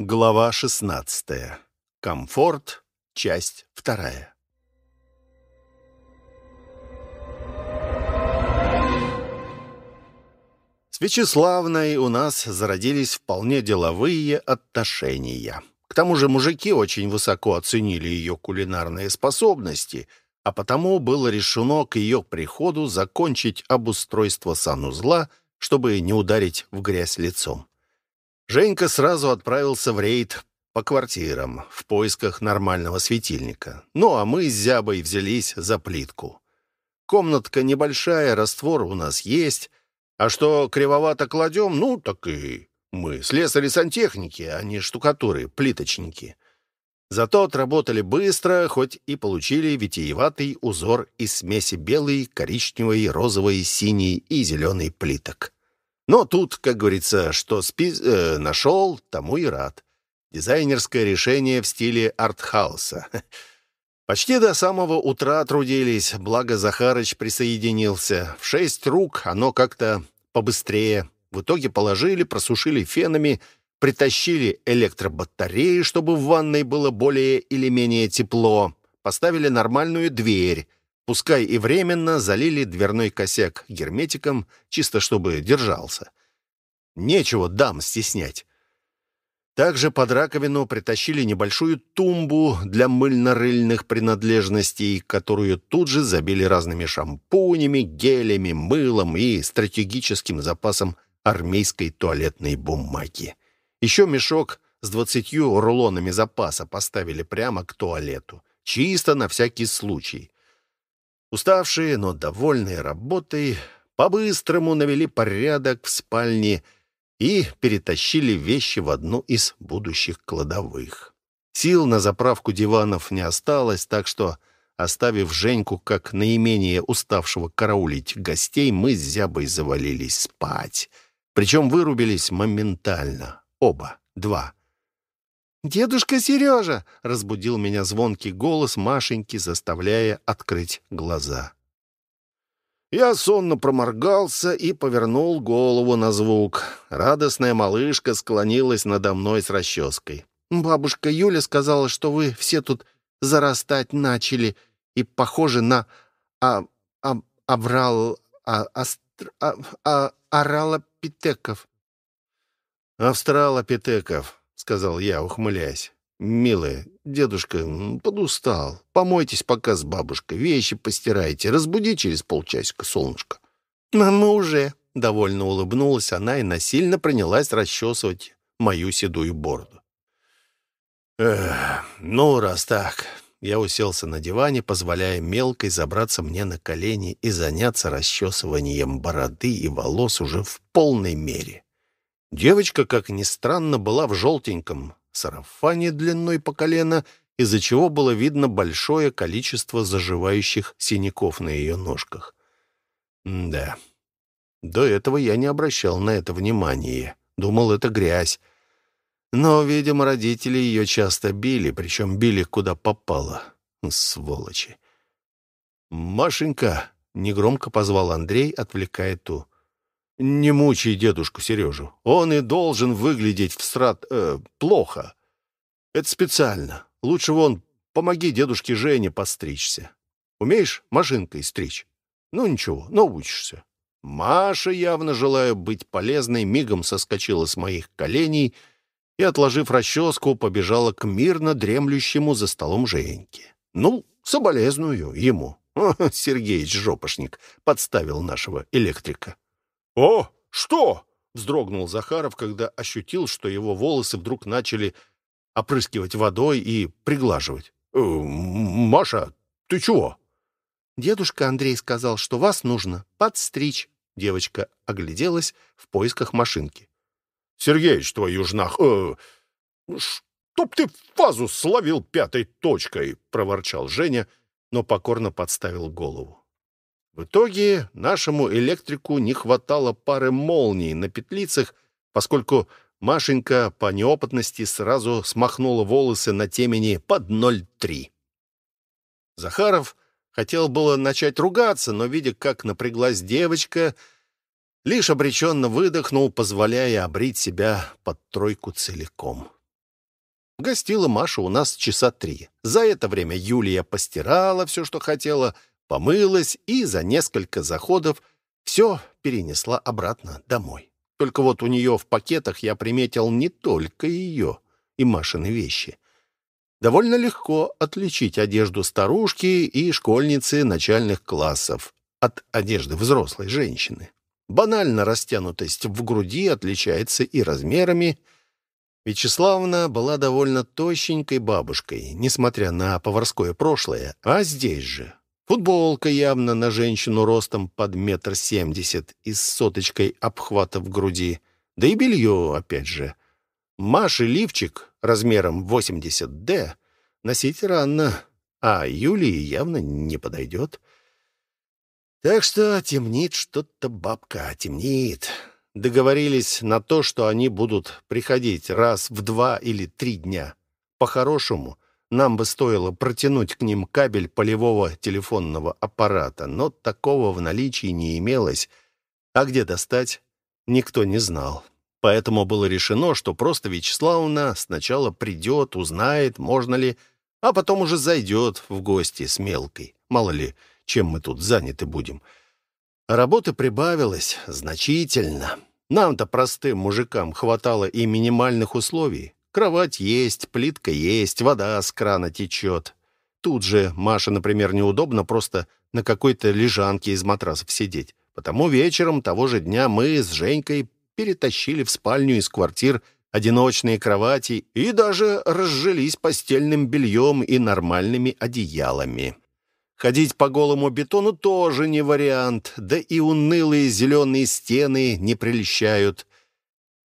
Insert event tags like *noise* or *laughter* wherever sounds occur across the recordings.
Глава 16. Комфорт. Часть вторая. С Вячеславной у нас зародились вполне деловые отношения. К тому же мужики очень высоко оценили ее кулинарные способности, а потому было решено к ее приходу закончить обустройство санузла, чтобы не ударить в грязь лицом. Женька сразу отправился в рейд по квартирам в поисках нормального светильника. Ну, а мы с Зябой взялись за плитку. Комнатка небольшая, раствор у нас есть. А что кривовато кладем, ну, так и мы. Слесари-сантехники, а не штукатуры, плиточники. Зато отработали быстро, хоть и получили витиеватый узор из смеси белой, коричневой, розовой, синей и зеленой плиток. Но тут, как говорится, что спи э, нашел, тому и рад. Дизайнерское решение в стиле артхауса. *laughs* Почти до самого утра трудились, благо Захарыч присоединился. В шесть рук оно как-то побыстрее. В итоге положили, просушили фенами, притащили электробатареи, чтобы в ванной было более или менее тепло, поставили нормальную дверь, Пускай и временно залили дверной косяк герметиком, чисто чтобы держался. Нечего дам стеснять. Также под раковину притащили небольшую тумбу для мыльно-рыльных принадлежностей, которую тут же забили разными шампунями, гелями, мылом и стратегическим запасом армейской туалетной бумаги. Еще мешок с двадцатью рулонами запаса поставили прямо к туалету. Чисто на всякий случай. Уставшие, но довольные работой, по-быстрому навели порядок в спальне и перетащили вещи в одну из будущих кладовых. Сил на заправку диванов не осталось, так что, оставив Женьку как наименее уставшего караулить гостей, мы с Зябой завалились спать. Причем вырубились моментально. Оба. Два. «Дедушка Сережа!» — разбудил меня звонкий голос Машеньки, заставляя открыть глаза. Я сонно проморгался и повернул голову на звук. Радостная малышка склонилась надо мной с расческой. «Бабушка Юля сказала, что вы все тут зарастать начали и похожи на а, а, аврал... А, астр, а, а, оралопитеков». «Австралопитеков», — сказал я, ухмыляясь. «Милая, дедушка подустал. Помойтесь пока с бабушкой, вещи постирайте. Разбуди через полчасика, солнышко». «А мы уже», — довольно улыбнулась она и насильно принялась расчесывать мою седую бороду. «Эх, ну, раз так...» Я уселся на диване, позволяя мелкой забраться мне на колени и заняться расчесыванием бороды и волос уже в полной мере. Девочка, как ни странно, была в желтеньком сарафане длиной по колено, из-за чего было видно большое количество заживающих синяков на ее ножках. М да, до этого я не обращал на это внимания. Думал, это грязь. Но, видимо, родители ее часто били, причем били куда попало. Сволочи. «Машенька!» — негромко позвал Андрей, отвлекая ту. Не мучай дедушку Сережу. Он и должен выглядеть в страт... Э, плохо. Это специально. Лучше вон помоги дедушке Жене постричься. Умеешь машинкой стричь? Ну ничего, научишься. Маша, явно желая быть полезной, мигом соскочила с моих коленей и, отложив расческу, побежала к мирно дремлющему за столом Женьке. Ну, соболезную ему. *laughs* Сергеич Жопошник подставил нашего электрика. «О, что?» — вздрогнул Захаров, когда ощутил, что его волосы вдруг начали опрыскивать водой и приглаживать. «Э, «Маша, ты чего?» «Дедушка Андрей сказал, что вас нужно подстричь». Девочка огляделась в поисках машинки. «Сергеич, твою жнах, э, чтоб ты фазу словил пятой точкой!» — проворчал Женя, но покорно подставил голову. В итоге нашему электрику не хватало пары молний на петлицах, поскольку Машенька по неопытности сразу смахнула волосы на темени под 0,3. Захаров хотел было начать ругаться, но, видя, как напряглась девочка, лишь обреченно выдохнул, позволяя обрить себя под тройку целиком. Гостила Маша у нас часа три. За это время Юлия постирала все, что хотела, помылась и за несколько заходов все перенесла обратно домой. Только вот у нее в пакетах я приметил не только ее и Машины вещи. Довольно легко отличить одежду старушки и школьницы начальных классов от одежды взрослой женщины. Банально растянутость в груди отличается и размерами. Вячеславна была довольно тощенькой бабушкой, несмотря на поварское прошлое, а здесь же. Футболка явно на женщину ростом под метр семьдесят и с соточкой обхвата в груди. Да и белье, опять же. Маши лифчик размером 80D носить рано, а Юлии явно не подойдет. Так что темнит что-то бабка, темнит. Договорились на то, что они будут приходить раз в два или три дня. По-хорошему, нам бы стоило протянуть к ним кабель полевого телефонного аппарата, но такого в наличии не имелось. А где достать, никто не знал. Поэтому было решено, что просто Вячеславовна сначала придет, узнает, можно ли, а потом уже зайдет в гости с мелкой. Мало ли, чем мы тут заняты будем. Работы прибавилось значительно. Нам-то, простым мужикам, хватало и минимальных условий. Кровать есть, плитка есть, вода с крана течет. Тут же Маше, например, неудобно просто на какой-то лежанке из матрасов сидеть. Потому вечером того же дня мы с Женькой перетащили в спальню из квартир одиночные кровати и даже разжились постельным бельем и нормальными одеялами. Ходить по голому бетону тоже не вариант, да и унылые зеленые стены не прельщают.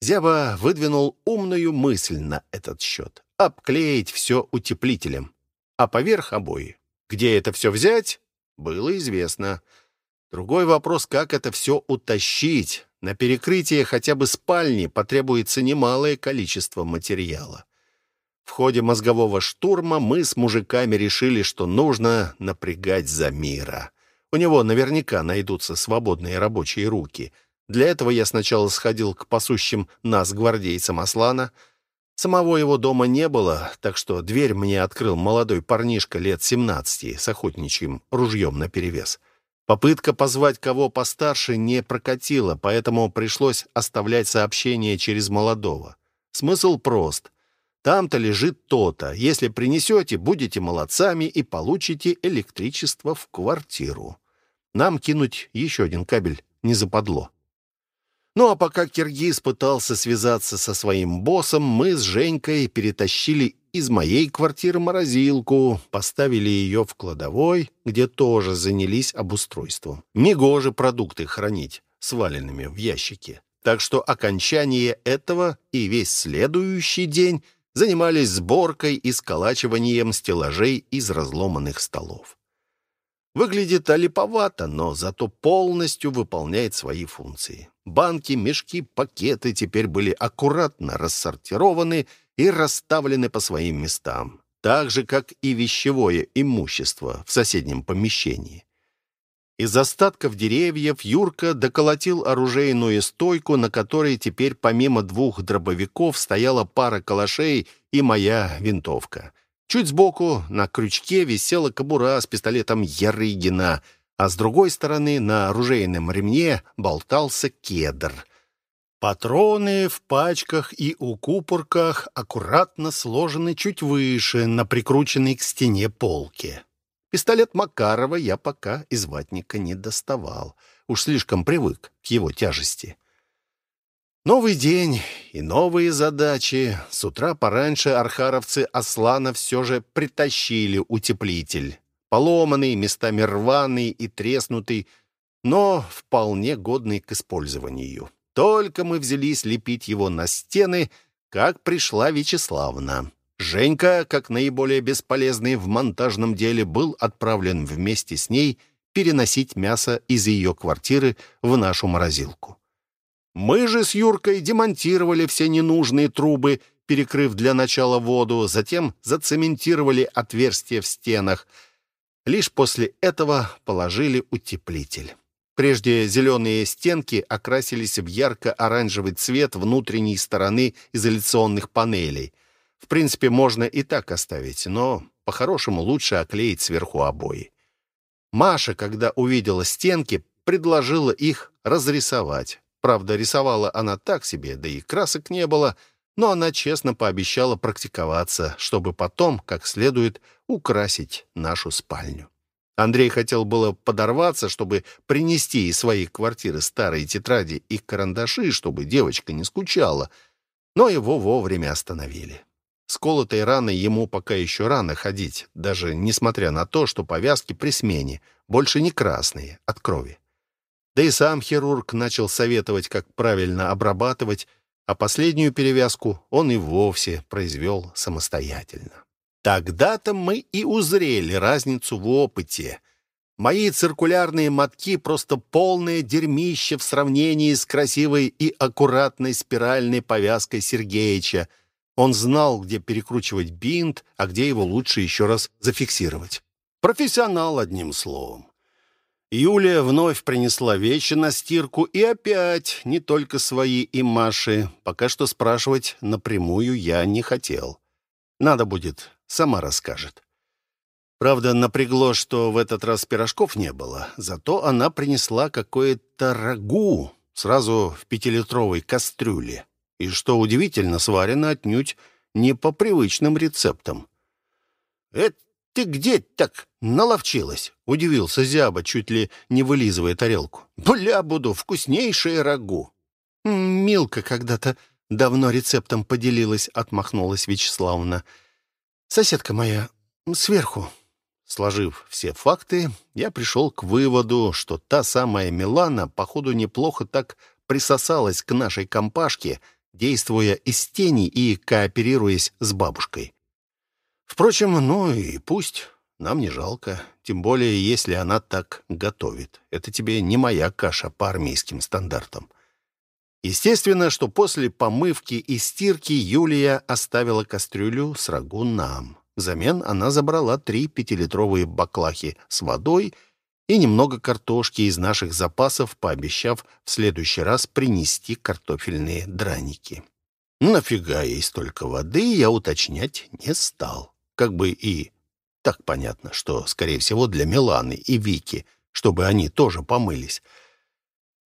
Зяба выдвинул умную мысль на этот счет — обклеить все утеплителем, а поверх обои. Где это все взять, было известно. Другой вопрос, как это все утащить. На перекрытие хотя бы спальни потребуется немалое количество материала. В ходе мозгового штурма мы с мужиками решили, что нужно напрягать Замира. У него наверняка найдутся свободные рабочие руки. Для этого я сначала сходил к пасущим нас гвардейцам Аслана. Самого его дома не было, так что дверь мне открыл молодой парнишка лет 17 с охотничьим ружьем наперевес. Попытка позвать кого постарше не прокатила, поэтому пришлось оставлять сообщение через молодого. Смысл прост. Там-то лежит то-то. Если принесете, будете молодцами и получите электричество в квартиру. Нам кинуть еще один кабель не западло. Ну а пока Киргиз пытался связаться со своим боссом, мы с Женькой перетащили из моей квартиры морозилку, поставили ее в кладовой, где тоже занялись обустройством. Негоже продукты хранить сваленными в ящике. Так что окончание этого и весь следующий день занимались сборкой и сколачиванием стеллажей из разломанных столов. Выглядит олиповато, но зато полностью выполняет свои функции. Банки, мешки, пакеты теперь были аккуратно рассортированы и расставлены по своим местам, так же, как и вещевое имущество в соседнем помещении. Из остатков деревьев Юрка доколотил оружейную стойку, на которой теперь помимо двух дробовиков стояла пара калашей и моя винтовка. Чуть сбоку на крючке висела кобура с пистолетом Ярыгина, а с другой стороны на оружейном ремне болтался кедр. Патроны в пачках и укупорках аккуратно сложены чуть выше, на прикрученной к стене полке. Пистолет Макарова я пока из ватника не доставал. Уж слишком привык к его тяжести. Новый день и новые задачи. С утра пораньше архаровцы Аслана все же притащили утеплитель. Поломанный, местами рваный и треснутый, но вполне годный к использованию. Только мы взялись лепить его на стены, как пришла Вячеславна. Женька, как наиболее бесполезный в монтажном деле, был отправлен вместе с ней переносить мясо из ее квартиры в нашу морозилку. Мы же с Юркой демонтировали все ненужные трубы, перекрыв для начала воду, затем зацементировали отверстия в стенах. Лишь после этого положили утеплитель. Прежде зеленые стенки окрасились в ярко-оранжевый цвет внутренней стороны изоляционных панелей — В принципе, можно и так оставить, но по-хорошему лучше оклеить сверху обои. Маша, когда увидела стенки, предложила их разрисовать. Правда, рисовала она так себе, да и красок не было, но она честно пообещала практиковаться, чтобы потом, как следует, украсить нашу спальню. Андрей хотел было подорваться, чтобы принести из своей квартиры старые тетради и карандаши, чтобы девочка не скучала, но его вовремя остановили. С колотой раной ему пока еще рано ходить, даже несмотря на то, что повязки при смене больше не красные, от крови. Да и сам хирург начал советовать, как правильно обрабатывать, а последнюю перевязку он и вовсе произвел самостоятельно. Тогда-то мы и узрели разницу в опыте. Мои циркулярные мотки — просто полное дерьмище в сравнении с красивой и аккуратной спиральной повязкой Сергеича. Он знал, где перекручивать бинт, а где его лучше еще раз зафиксировать. Профессионал, одним словом. Юлия вновь принесла вещи на стирку, и опять не только свои и Маши. Пока что спрашивать напрямую я не хотел. Надо будет Сама расскажет. Правда, напрягло, что в этот раз пирожков не было, зато она принесла какое-то рагу сразу в пятилитровой кастрюле. И, что удивительно, сварено отнюдь не по привычным рецептам. «Это ты где так наловчилась?» — удивился Зяба, чуть ли не вылизывая тарелку. «Бля, буду, вкуснейшее рагу!» «Милка когда-то давно рецептом поделилась», — отмахнулась Вячеславовна. Соседка моя сверху. Сложив все факты, я пришел к выводу, что та самая Милана, походу, неплохо так присосалась к нашей компашке, действуя из тени и кооперируясь с бабушкой. Впрочем, ну и пусть, нам не жалко, тем более, если она так готовит. Это тебе не моя каша по армейским стандартам. Естественно, что после помывки и стирки Юлия оставила кастрюлю с рагу нам. Взамен она забрала три пятилитровые баклахи с водой и немного картошки из наших запасов, пообещав в следующий раз принести картофельные драники. Нафига ей столько воды, я уточнять не стал. Как бы и так понятно, что, скорее всего, для Миланы и Вики, чтобы они тоже помылись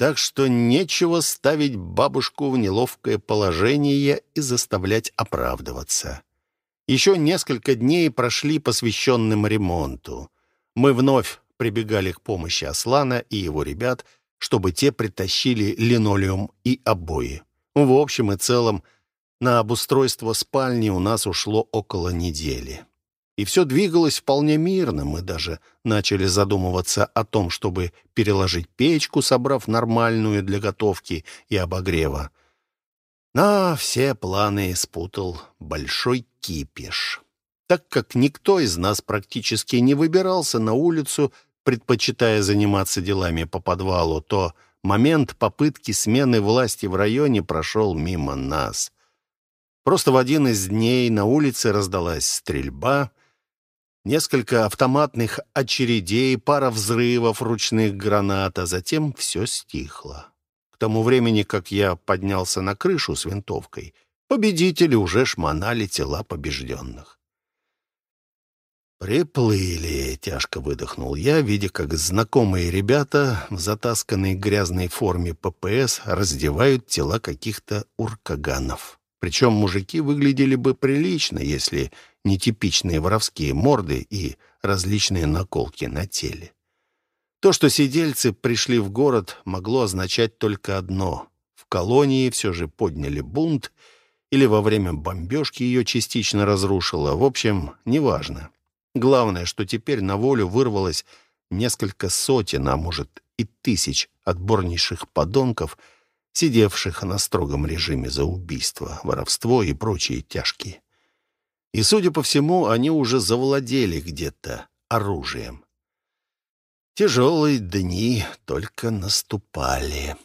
так что нечего ставить бабушку в неловкое положение и заставлять оправдываться. Еще несколько дней прошли посвященным ремонту. Мы вновь прибегали к помощи Аслана и его ребят, чтобы те притащили линолеум и обои. В общем и целом, на обустройство спальни у нас ушло около недели. И все двигалось вполне мирно. Мы даже начали задумываться о том, чтобы переложить печку, собрав нормальную для готовки и обогрева. Но все планы спутал большой кипиш. Так как никто из нас практически не выбирался на улицу, предпочитая заниматься делами по подвалу, то момент попытки смены власти в районе прошел мимо нас. Просто в один из дней на улице раздалась стрельба, Несколько автоматных очередей, пара взрывов ручных гранат, а затем все стихло. К тому времени, как я поднялся на крышу с винтовкой, победители уже шмонали тела побежденных. «Приплыли», — тяжко выдохнул я, видя, как знакомые ребята в затасканной грязной форме ППС раздевают тела каких-то уркаганов. Причем мужики выглядели бы прилично, если нетипичные воровские морды и различные наколки на теле. То, что сидельцы пришли в город, могло означать только одно. В колонии все же подняли бунт, или во время бомбежки ее частично разрушило. В общем, неважно. Главное, что теперь на волю вырвалось несколько сотен, а может и тысяч отборнейших подонков, сидевших на строгом режиме за убийство, воровство и прочие тяжкие. И, судя по всему, они уже завладели где-то оружием. Тяжелые дни только наступали.